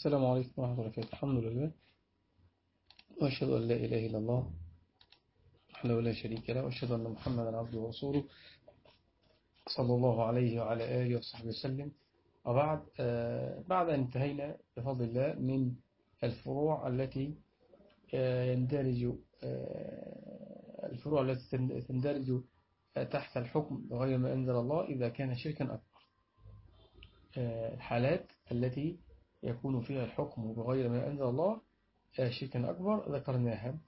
السلام عليكم ورحمة الله وبركاته. الحمد لله. وأشهد أن لا إله إلا الله وحده لا شريك له. وأشهد أن محمدا عبده ورسوله صلى الله عليه وعلى آله وصحبه وسلم. وبعد بعد أن انتهينا بفضل الله من الفروع التي يندرج الفروع التي تندرج تحت الحكم بغير ما أنزل الله إذا كان شركا أكبر. الحالات التي يكون فيها الحكم بغير ما أنزل الله شركا أكبر ذكرناها.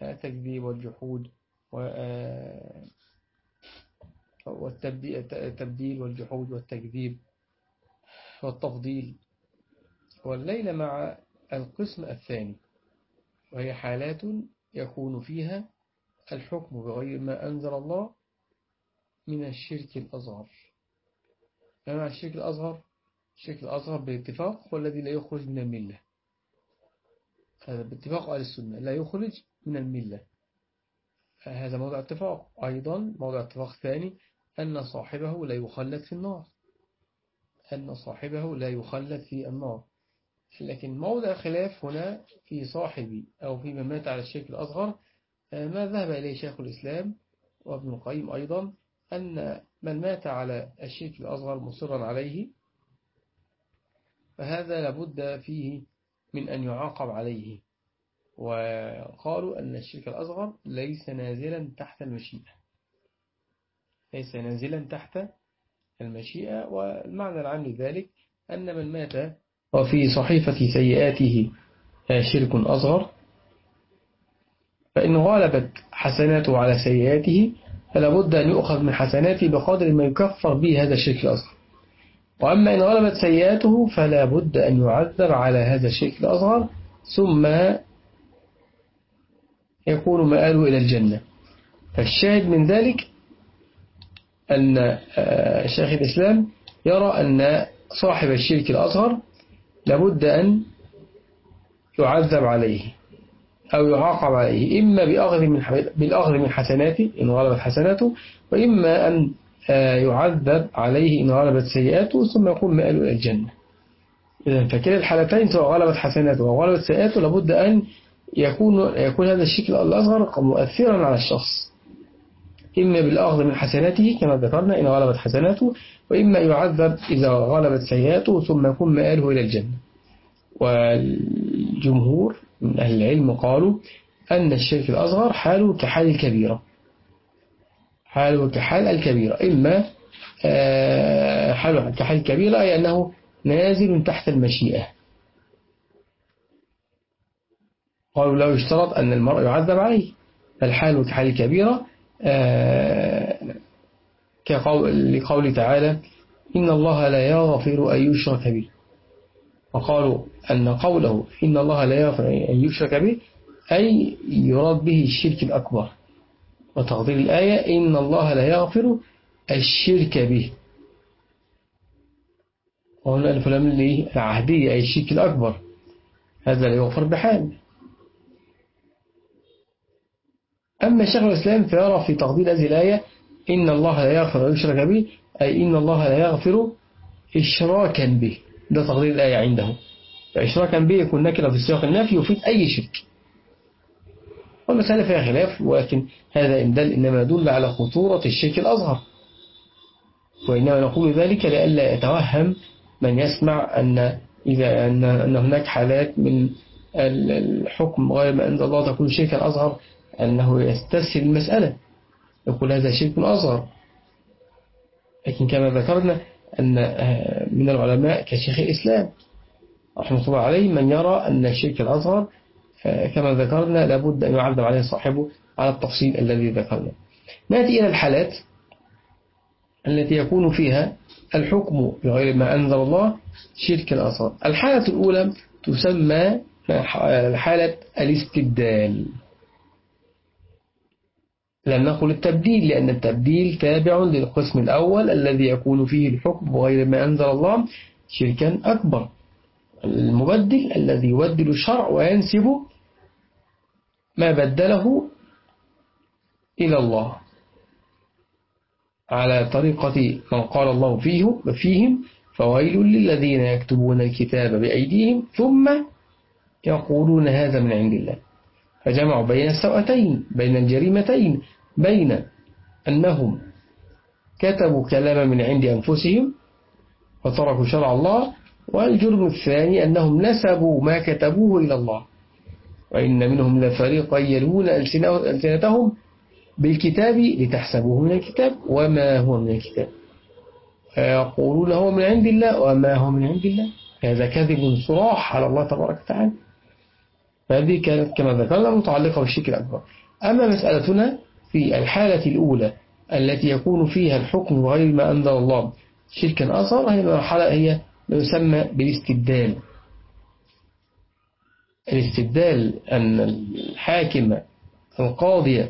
تكذيب والجحود والتبديل والجحود والتكذيب والتفضيل. والليل مع القسم الثاني وهي حالات يكون فيها الحكم بغير ما أنزل الله من الشرك الأصغر مع الشرك الأصغر الشرك الأصغر باتفاق هو الذي لا يخرج من الملة. هذا باتفاق أهل السنة. لا يخرج من الملة. هذا موضع اتفاق. أيضا موضع اتفاق ثاني أن صاحبه لا يخلد في النار. أن صاحبه لا يخلد في النار. لكن موضع خلاف هنا في صاحبي أو في من مات على الشرك الأصغر ما ذهب إليه شيخ الإسلام وابن القيم أيضا أن من مات على الشرك الأصغر مصرا عليه فهذا لابد فيه من أن يعاقب عليه. وقالوا أن الشرك الأصغر ليس نازلا تحت المشيئة. ليس نازلا تحت المشيئة والمعنى العام لذلك أن من مات وفي صحيفة سيئاته شرك أصغر فإن غالبت حسناته على سيئاته فلا بد أن يؤخذ من حسناته بقدر ما يكفر به هذا الشرك الأصغر. وأما إن غلبت سيئاته فلا بد أن يعذب على هذا الشرك الأصغر ثم يكون مآله إلى الجنة. فالشاهد من ذلك أن شيخ الإسلام يرى أن صاحب الشرك الأصغر لابد أن يعذب عليه أو يعاقب عليه إما بالأخذ من حسناته إن غلبت حسناته وإما أن يعذب عليه إن غلبت سيئاته ثم يكون مآله إلى الجنة. إذا فكلا الحالتين سواء غلبت حسناته أو غلبت سيئاته لابد أن يكون يكون هذا الشكل الأصغر مؤثرا على الشخص. إما بالأخذ من حسناته كما ذكرنا إن غلبت حسناته وإما يعذب إذا غلبت سيئاته ثم يكون مآله إلى الجنة. والجمهور من أهل العلم قالوا أن الشرك الأصغر حاله كحال الكبيرة حاله كحال الكبيرة. إما حاله كحال الكبيرة أي أنه نازل تحت المشيئة. قالوا لا يشترط أن المرء يعذب عليه. الحال كحال الكبيرة كقول لقول تعالى إن الله لا يغفر أن يشرك به. وقالوا أن قوله إن الله لا يغفر أن يشرك به أي يراد به الشرك الأكبر. وتقدير الآية إن الله لا يغفر الشرك به. وهنا الفلام العهدية أي الشرك الأكبر. هذا لا يغفر بحال. أما شيخ الإسلام فيرى في تقدير هذه الآية إن الله لا يغفر أن يشرك به أي إن الله لا يغفر إشراكا به. ده تقدير الآية عنده. فإشراكا به يكون نكرة في سياق النفي يفيد أي شرك. والمسألة فيها خلاف ولكن هذا إن دل إنما يدل على خطورة الشرك الأصغر وإنما نقول ذلك لئلا يتوهم من يسمع أن إذا أن, أن هناك حالات من الحكم غير ما أنزل الله تكون شركا أصغر أنه يستسهل المسألة. يقول هذا شرك أصغر لكن كما ذكرنا أن من العلماء كشيخ الإسلام رحمة الله عليه من يرى أن الشرك الأصغر كما ذكرنا لابد أن يعذب عليه صاحبه على التفصيل الذي ذكرنا. نأتي إلى الحالات التي يكون فيها الحكم بغير ما أنزل الله شرك الأصغر الحالة الأولى تسمى حالة الاستبدال. لم نقل التبديل لأن التبديل تابع للقسم الأول الذي يكون فيه الحكم بغير ما أنزل الله شركا أكبر. المبدل الذي يبدل الشرع وينسب ما بدله إلى الله. على طريقة من قال الله فيه فيهم فويل للذين يكتبون الكتاب بأيديهم ثم يقولون هذا من عند الله. فجمعوا بين السوأتين بين الجريمتين بين أنهم كتبوا كلاما من عند أنفسهم وتركوا شرع الله والجرم الثاني أنهم نسبوا ما كتبوه إلى الله. وإن منهم لفريقا يلوون ألسنتهم بالكتاب لتحسبوه من الكتاب وما هو من الكتاب. فيقولون هو من عند الله وما هو من عند الله. هذا كذب صراح على الله تبارك وتعالى. فهذه كانت كما ذكرنا متعلقة بالشرك الأكبر. أما مسألتنا في الحالة الأولى التي يكون فيها الحكم غير ما أنزل الله شركا أصغر هي المرحلة هي ما يسمى بالاستبدال. الاستبدال أن الحاكم القاضي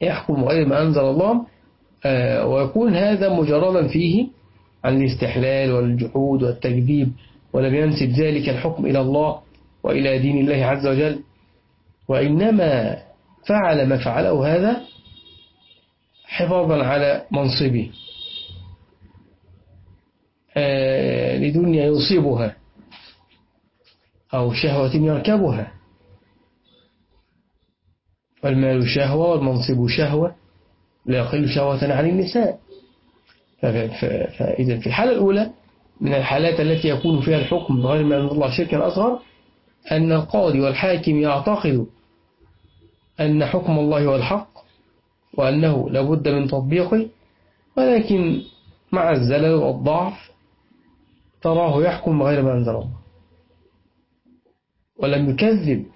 يحكم غير ما أنزل الله آه، ويكون هذا مجردا فيه عن الاستحلال والجحود والتكذيب ولم ينسب ذلك الحكم إلى الله وإلى دين الله عز وجل. وإنما فعل ما فعله هذا حفاظا على منصبه آه، لدنيا يصيبها. أو شهوة يركبها. والمال شهوة والمنصب شهوة. لا يقل شهوة عن النساء. فإذا في الحالة الأولى من الحالات التي يكون فيها الحكم بغير ما أنزل الله شركا أصغر أن القاضي والحاكم يعتقد أن حكم الله هو الحق وأنه لابد من تطبيقه ولكن مع الزلل والضعف تراه يحكم بغير ما أنزل الله. ولم يكذب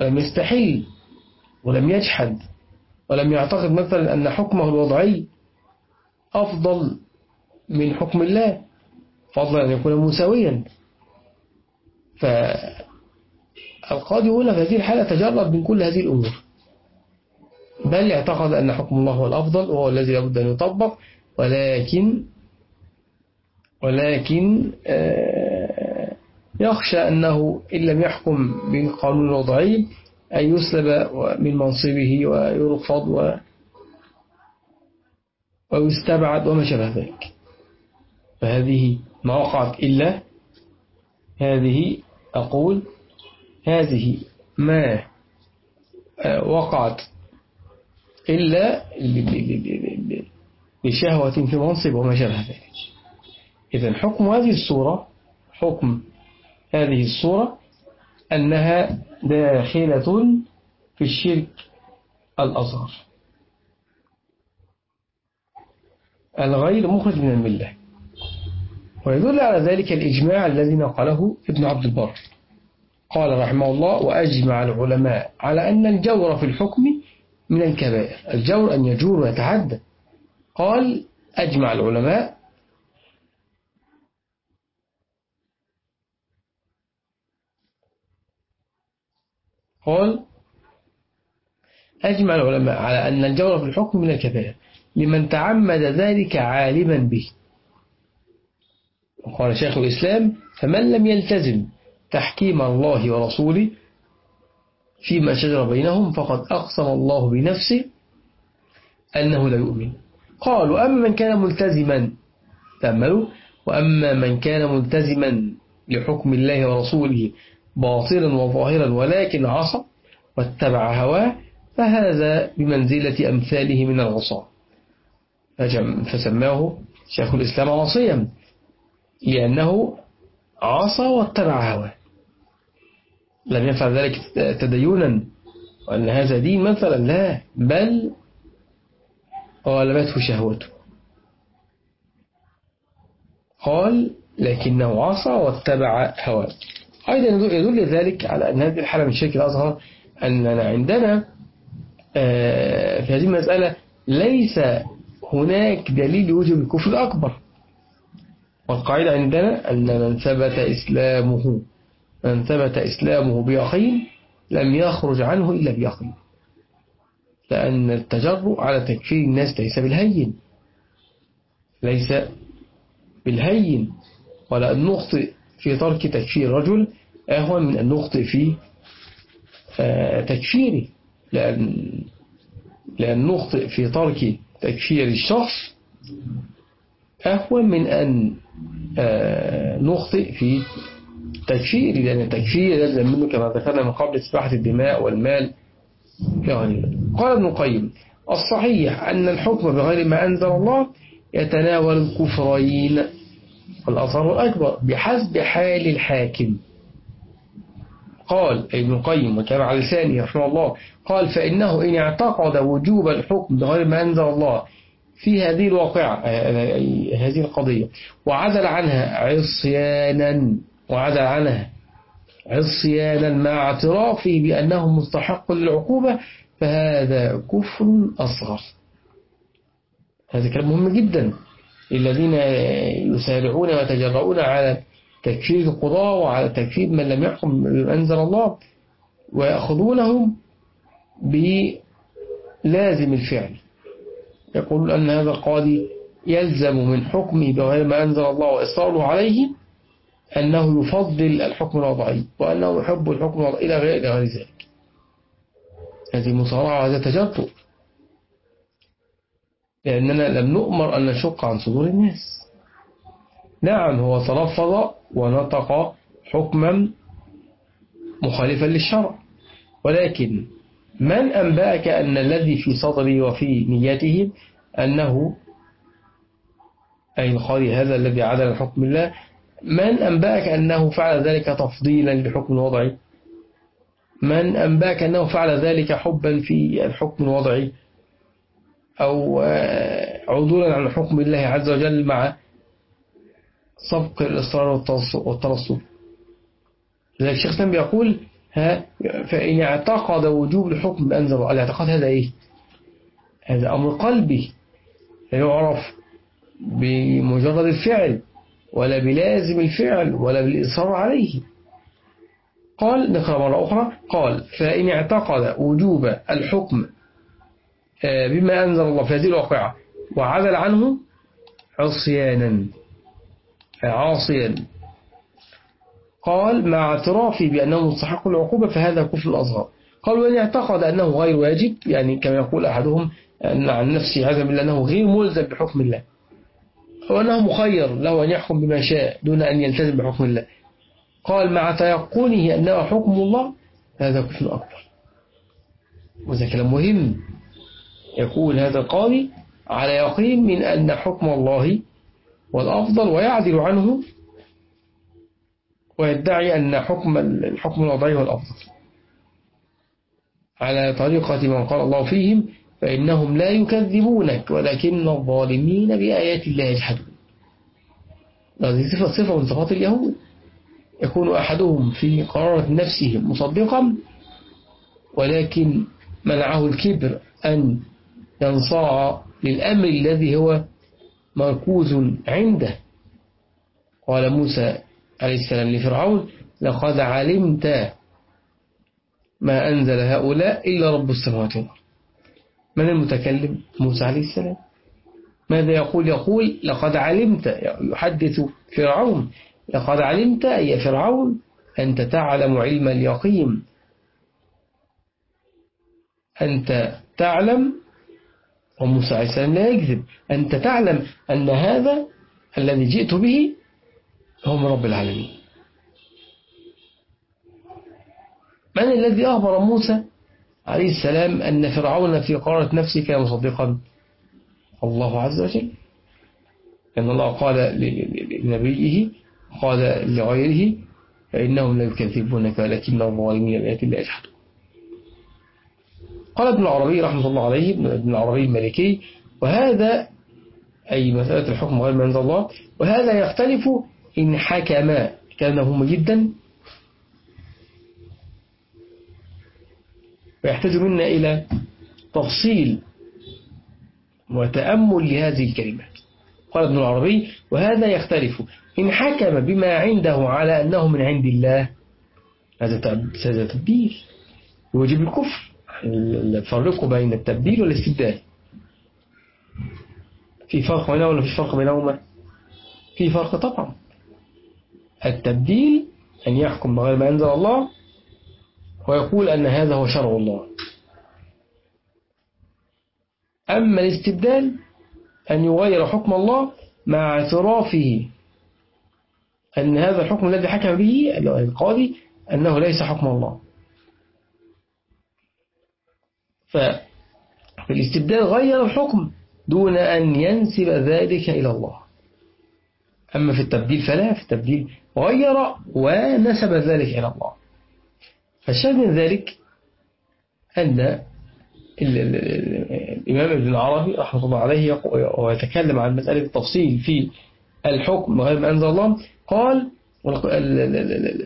ولم يستحل ولم يجحد ولم يعتقد مثلا أن حكمه الوضعي أفضل من حكم الله فضلا أن يكون مساويا فالقاضي هنا في هذه الحالة تجرب من كل هذه الأمور. بل اعتقد أن حكم الله هو الأفضل وهو الذي لابد أن يطبق ولكن ولكن آه، يخشى أنه إن لم يحكم بالقانون الوضعي أن يسلب من منصبه ويرفض و ويستبعد وما شابه ذلك. فهذه ما وقعت إلا هذه أقول هذه ما آه، وقعت إلا لشهوة في منصب وما شابه ذلك. إذا حكم هذه الصورة حكم هذه الصورة أنها داخلة في الشرك الأصغر. الغير مخرج من الملة. ويدل على ذلك الإجماع الذي نقله ابن عبد البر. قال رحمه الله وأجمع العلماء على أن الجور في الحكم من الكبائر. الجور أن يجور ويتعدى قال أجمع العلماء قال أجمع العلماء على أن الجور في الحكم من الكبائر لمن تعمد ذلك عالما به. وقال شيخ الإسلام فمن لم يلتزم تحكيم الله ورسوله فيما شجر بينهم فقد أقسم الله بنفسه أنه لا يؤمن. قالوا أما من كان ملتزما تأملوا. وأما من كان ملتزما لحكم الله ورسوله باطلا وظاهرا ولكن عصى واتبع هواه فهذا بمنزلة أمثاله من العصاة. فسماه شيخ الإسلام عصيا لأنه عصى واتبع هواه. لم يفعل ذلك تدينا وأن هذا دين مثلا لا بل غلبته شهوته. قال لكنه عصى واتبع هواه. أيضا يدل ذلك على أن هذه الحالة من الشرك الأصغر أننا عندنا آه، في هذه المسألة ليس هناك دليل لوجوب الكفر الأكبر والقاعدة عندنا أن من ثبت إسلامه من ثبت إسلامه بيقين لم يخرج عنه إلا بيقين لأن التجرؤ على تكفير الناس ليس بالهين. ليس بالهين. ولا أن نخطئ في ترك تكفير رجل أهون من أن نخطئ في آه، تكفيره لأن, لأن نخطئ في ترك تكفير الشخص أهون من أن آه، نخطئ في تكفير لأن التكفير لازم منه كما ذكرنا من قبل سباحة الدماء والمال. يعني قال ابن القيم الصحيح أن الحكم بغير ما أنزل الله يتناول الكفرين. والأصغر الأكبر بحسب حال الحاكم. قال ابن القيم وكان على لسانه رحمه الله قال فإنه إن اعتقد وجوب الحكم بغير ما أنزل الله في هذه الواقعة هذه القضية. وعدل عنها عصيانا وعدل عنها عصيانا مع اعترافه بأنه مستحق للعقوبة فهذا كفر أصغر. هذا كلام مهم جدا. الذين يسارعون ويتجرؤون على تكفير القضاء وعلى تكفير من لم يحكم بأنزل الله ويأخذونهم بلازم الفعل. يقول أن هذا القاضي يلزم من حكمه بغير ما أنزل الله وإصراره عليه أنه يفضل الحكم الوضعي وأنه يحب الحكم الوضعي إلى غير ذلك. هذه مصارعة وهذا تجرؤ. لأننا لم نؤمر أن نشق عن صدور الناس. نعم هو تلفظ ونطق حكما مخالفا للشرع. ولكن من أنبأك أن الذي في صدره وفي نيته أنه أي القاضي هذا الذي عدل حكم الله من أنبأك أنه فعل ذلك تفضيلا لحكم الوضعي من أنبأك أنه فعل ذلك حبا في الحكم الوضعي؟ أو عدولا عن حكم الله عز وجل مع سبق الإصرار والترصد لذلك الشيخ سلام بيقول ها فإن اعتقد وجوب الحكم بأنزل الاعتقاد هذا إيه؟ هذا أمر قلبي. لا يعرف بمجرد الفعل ولا بلازم الفعل ولا بالإصرار عليه. قال نقرأ مرة أخرى. قال فإن اعتقد وجوب الحكم آه، بما أنزل الله في هذه الواقعة. وعدل عنه عصيانا. عاصيا. قال مع اعترافي بأنه مستحق العقوبة فهذا كفر الأصغر. قال وإن اعتقد أنه غير واجب يعني كما يقول أحدهم أن عن نفسه عزم بالله أنه غير ملزم بحكم الله. أو أنه مخير له أن يحكم بما شاء دون أن يلتزم بحكم الله. قال مع تيقنه أنه حكم الله هذا كفر أكبر. وهذا كلام مهم. يقول هذا القاضي على يقين من أن حكم الله والأفضل ويعدل عنه ويدعي أن حكم الحكم الوضعي هو الأفضل. على طريقة من قال الله فيهم فإنهم لا يكذبونك ولكن الظالمين بآيات الله يجحدون. هذه صفة صفة من صفات اليهود. يكون أحدهم في قرارة نفسه مصدقا ولكن منعه الكبر أن ينصاع للأمر الذي هو مركوز عنده. قال موسى عليه السلام لفرعون لقد علمت ما أنزل هؤلاء إلا رب السماوات والأرض. من المتكلم؟ موسى عليه السلام. ماذا يقول؟ يقول لقد علمت. يحدث فرعون لقد علمت يا فرعون أنت تعلم علم اليقين. أنت تعلم وموسى عليه السلام لا يكذب. أنت تعلم أن هذا الذي جئت به هو من رب العالمين. من الذي أخبر موسى عليه السلام أن فرعون في قرارة نفسه كان مصدقا؟ الله عز وجل. أن الله قال لنبيه قال لغيره فإنهم لا يكذبونك ولكن الظالمين بآيات الله يجحدون. قال ابن العربي رحمة الله عليه ابن العربي المالكي وهذا أي مسألة الحكم غير من الله وهذا يختلف إن حكم كان مهم جدا. ويحتاج منا إلى تفصيل وتأمل لهذه الكلمات قال ابن العربي وهذا يختلف إن حكم بما عنده على أنه من عند الله. هذا تبديل. يوجب الكفر. الفرق بين التبديل والاستبدال. في فرق بينهما ولا في فرق بينهما؟ في فرق طبعا. التبديل أن يحكم بغير ما أنزل الله ويقول أن هذا هو شرع الله. أما الاستبدال أن يغير حكم الله مع اعترافه أن هذا الحكم الذي حكم به القاضي أنه ليس حكم الله. فالاستبدال غير الحكم دون أن ينسب ذلك إلى الله. أما في التبديل فلا في التبديل غير ونسب ذلك إلى الله. فالشاهد من ذلك أن الإمام ابن العربي رحمة الله عليه ويتكلم عن مسألة التفصيل في الحكم غير ما أنزل الله قال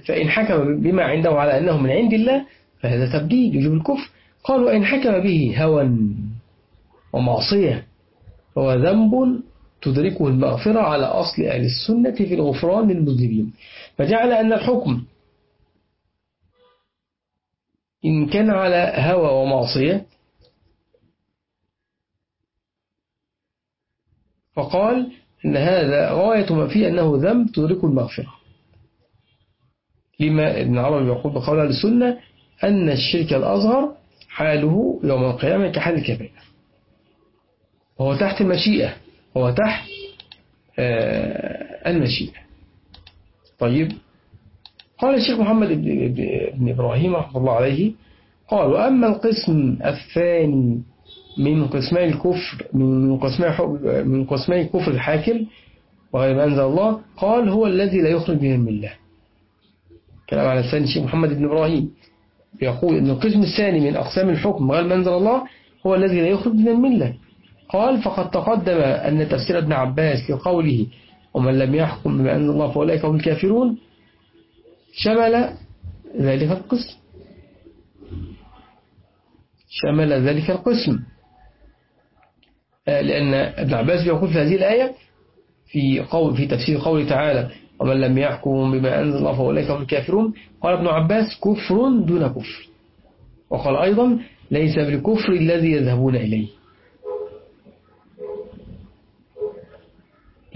فإن حكم بما عنده على أنه من عند الله فهذا تبديل يجب الكفر. قال وإن حكم به هوى ومعصية فهو ذنب تدركه المغفرة على أصل أهل السنة في الغفران للمذنبين. فجعل أن الحكم إن كان على هوى ومعصية فقال إن هذا غاية ما فيه أنه ذنب تدركه المغفرة. لما ابن عربي يقول بقول السنة أن الشرك الأصغر حاله يوم القيامة كحال الكبير. وهو تحت المشيئة هو تحت آه، المشيئة. طيب قال الشيخ محمد بن إبراهيم رحمة الله عليه قال وأما القسم الثاني من قسمي الكفر من قسمي من قسمي كفر الحاكم وغير ما أنزل الله قال هو الذي لا يخرج من الملة كلام على الثاني الشيخ محمد بن إبراهيم. يقول أن القسم الثاني من أقسام الحكم غير ما أنزل الله هو الذي لا يخرج من الملة. قال فقد تقدم أن تفسير ابن عباس لقوله ومن لم يحكم بما أنزل الله فأولئك هم الكافرون شمل ذلك القسم. شمل ذلك القسم. آه، لأن ابن عباس يقول في هذه الآية في قول في تفسير قوله تعالى ومن لم يحكم بما أنزل الله فأولئك هم الكافرون. قال ابن عباس كفر دون كفر. وقال أيضا ليس بالكفر الذي يذهبون إليه.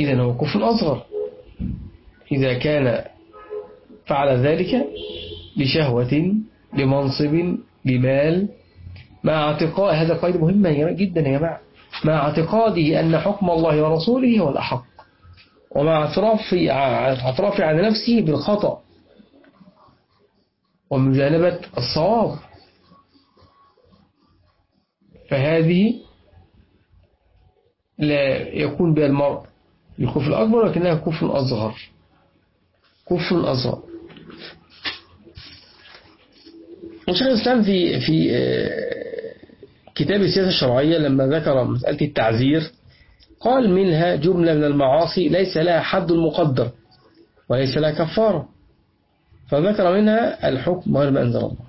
إذا هو كفر أصغر. إذا كان فعل ذلك لشهوة لمنصب لمال مع اعتقاد هذا قيد مهم جدا يا جماعة. مع اعتقاده أن حكم الله ورسوله هو الأحق. ومع اعترافه على نفسه بالخطأ. ومجانبة الصواب. فهذه لا يكون بها المرء الكفر الأكبر لكنها كفر أصغر. كفر أصغر. وشيخ الإسلام في في آه، كتاب السياسة الشرعية لما ذكر مسألة التعزير قال منها جملة من المعاصي ليس لها حد مقدر وليس لها كفارة. فذكر منها الحكم غير ما أنزل الله.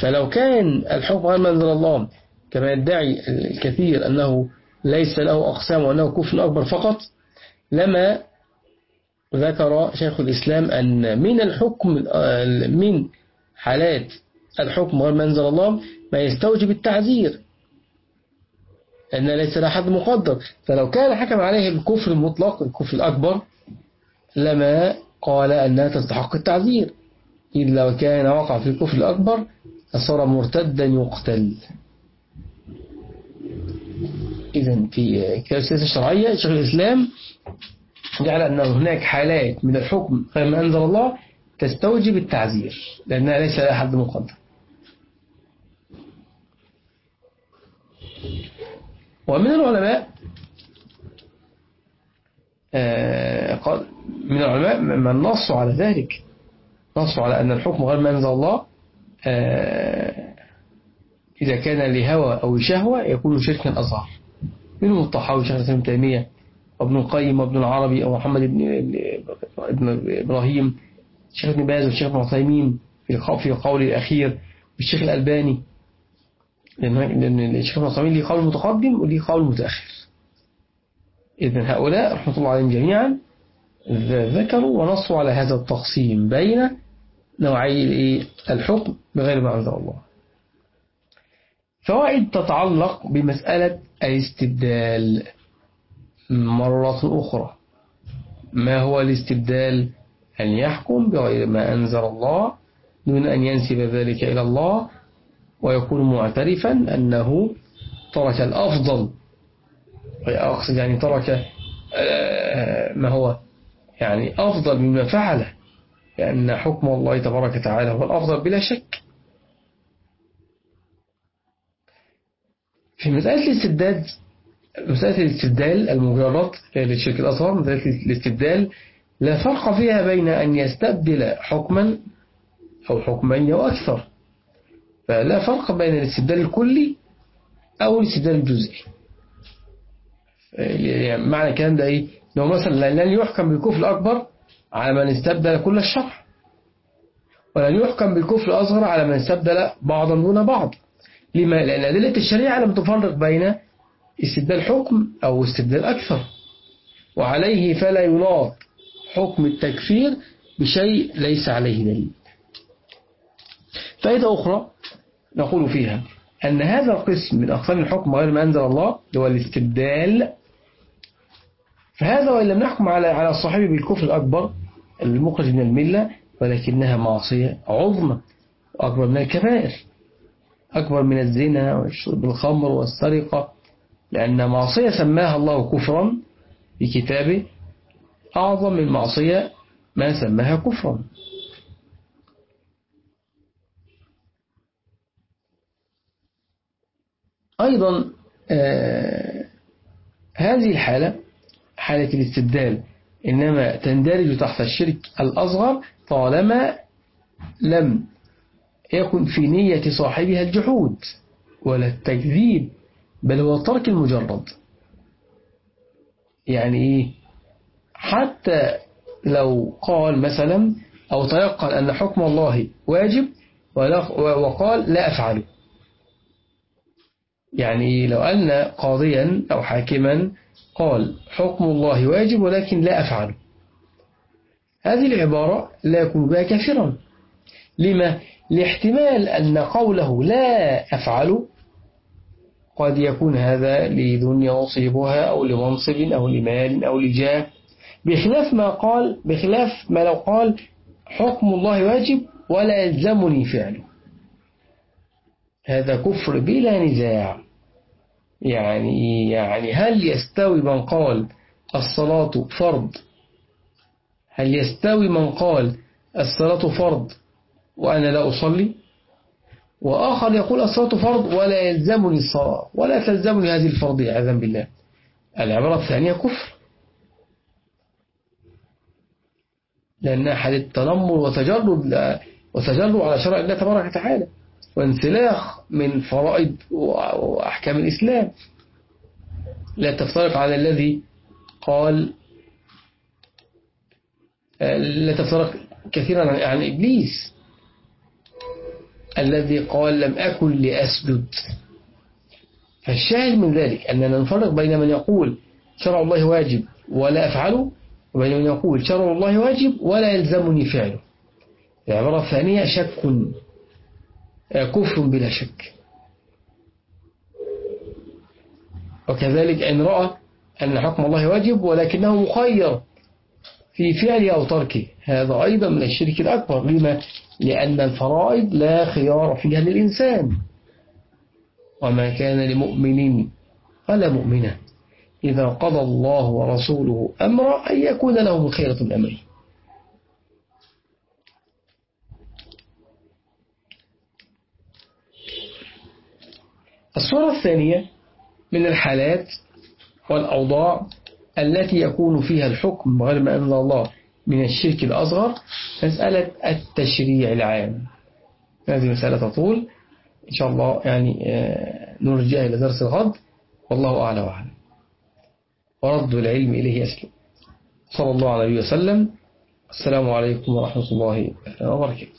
فلو كان الحكم غير ما أنزل الله كما يدعي الكثير أنه ليس له أقسام وأنه كفر أكبر فقط لما ذكر شيخ الإسلام أن من الحكم من حالات الحكم غير ما أنزل الله ما يستوجب التعذير. أن ليس له حد مقدر. فلو كان حكم عليه الكفر المطلق الكفر الأكبر لما قال أنها تستحق التعذير. إذ لو كان وقع في الكفر الأكبر صار مرتدا يقتل. إذا في كتاب السياسة الشرعية شيخ الإسلام جعل أن هناك حالات من الحكم غير ما أنزل الله تستوجب التعزير لأنها ليس لها حد مقدر. ومن العلماء آه، قال من العلماء من نصوا على ذلك. نصوا على أن الحكم غير ما أنزل الله آه، إذا كان لهوى أو شهوة يكون شركا أصغر. منهم الطحاوي شيخ الإسلام تيمية وابن القيم وابن العربي ومحمد بن ابن إبراهيم الشيخ ابن باز والشيخ ابن عثيمين في في قول الأخير والشيخ الألباني. لأن الشيخ عثيمين ليه قول متقدم وليه قول متأخر. إذن هؤلاء رحمة الله عليهم جميعا ذكروا ونصوا على هذا التقسيم بين نوعي الحكم بغير ما أنزل الله. فوائد تتعلق بمسألة الاستبدال. مرة أخرى ما هو الاستبدال؟ أن يحكم بغير ما أنزل الله دون أن ينسب ذلك إلى الله ويكون معترفا أنه ترك الأفضل. أقصد يعني ترك ما هو يعني أفضل مما فعله لأن حكم الله تبارك وتعالى هو الأفضل بلا شك. في مسألة الاستبداد مسألة الاستبدال المجرد للشرك الأصغر مسألة الاستبدال لا فرق فيها بين أن يستبدل حكما أو حكمين أو أكثر. فلا فرق بين الاستبدال الكلي أو الاستبدال الجزئي يعني معنى الكلام ده إيه؟ لو مثلا لن يحكم بالكفر الأكبر على من استبدل كل الشرع ولن يحكم بالكفر الأصغر على من استبدل بعضا دون بعض لما؟ لأن أدلة الشريعة لم تفرق بين استبدال حكم أو استبدال أكثر وعليه فلا يناط حكم التكفير بشيء ليس عليه دليل فائدة أخرى نقول فيها أن هذا القسم من أقسام الحكم غير ما أنزل الله هو الاستبدال. فهذا وإن لم نحكم على على الصاحب بالكفر الأكبر المخرج من الملة ولكنها معصية عظمى أكبر من الكبائر أكبر من الزنا والشرب الخمر والسرقة لأن معصية سماها الله كفرا في كتابه. أعظم من معصية ما سماها كفرا. أيضا آه هذه الحالة حالة الاستبدال إنما تندرج تحت الشرك الأصغر طالما لم يكن في نية صاحبها الجحود ولا التكذيب بل هو ترك المجرد. يعني إيه؟ حتى لو قال مثلا أو تيقن أن حكم الله واجب وقال لا أفعله. يعني لو أن قاضيا أو حاكما قال حكم الله واجب ولكن لا أفعله هذه العبارة لا يكون بها كافرا. لما؟ لاحتمال أن قوله لا أفعل قد يكون هذا لدنيا يصيبها أو لمنصب أو لمال أو لجاه. بخلاف ما قال بخلاف ما لو قال حكم الله واجب ولا يلزمني فعله. هذا كفر بلا نزاع. يعني يعني هل يستوي من قال الصلاة فرض؟ هل يستوي من قال الصلاة فرض وأنا لا أصلي؟ وآخر يقول الصلاة فرض ولا يلزمني الصلاة ولا تلزمني هذه الفرضية عياذا بالله. العبارة الثانية كفر. لأنها حال التنمر وتجرد وتجرد على شرع الله تبارك وتعالى. وانسلاخ من فرائض وأحكام الإسلام. لا تفترق على الذي قال لا تفترق كثيرا عن إبليس. الذي قال لم أكن لأسجد. فالشاهد من ذلك أننا نفرق بين من يقول شرع الله واجب ولا أفعله وبين من يقول شرع الله واجب ولا يلزمني فعله. العبارة الثانية شك كفر بلا شك. وكذلك إن رأى أن حكم الله واجب ولكنه مخير في فعله أو تركه هذا أيضا من الشرك الأكبر. لما؟ لأن الفرائض لا خيار فيها للإنسان وما كان لمؤمن ولا مؤمنة. إذا قضى الله ورسوله أمر أن يكون لهم خيرة الأمر الصورة الثانية من الحالات والأوضاع التي يكون فيها الحكم غير ما أنزل الله من الشرك الأصغر مسألة التشريع العام. هذه مسألة تطول. إن شاء الله يعني نرجع إلى درس الغد. والله أعلى وأعلم. ورد العلم إليه يسلم صلى الله عليه وسلم. السلام عليكم ورحمة الله وبركاته.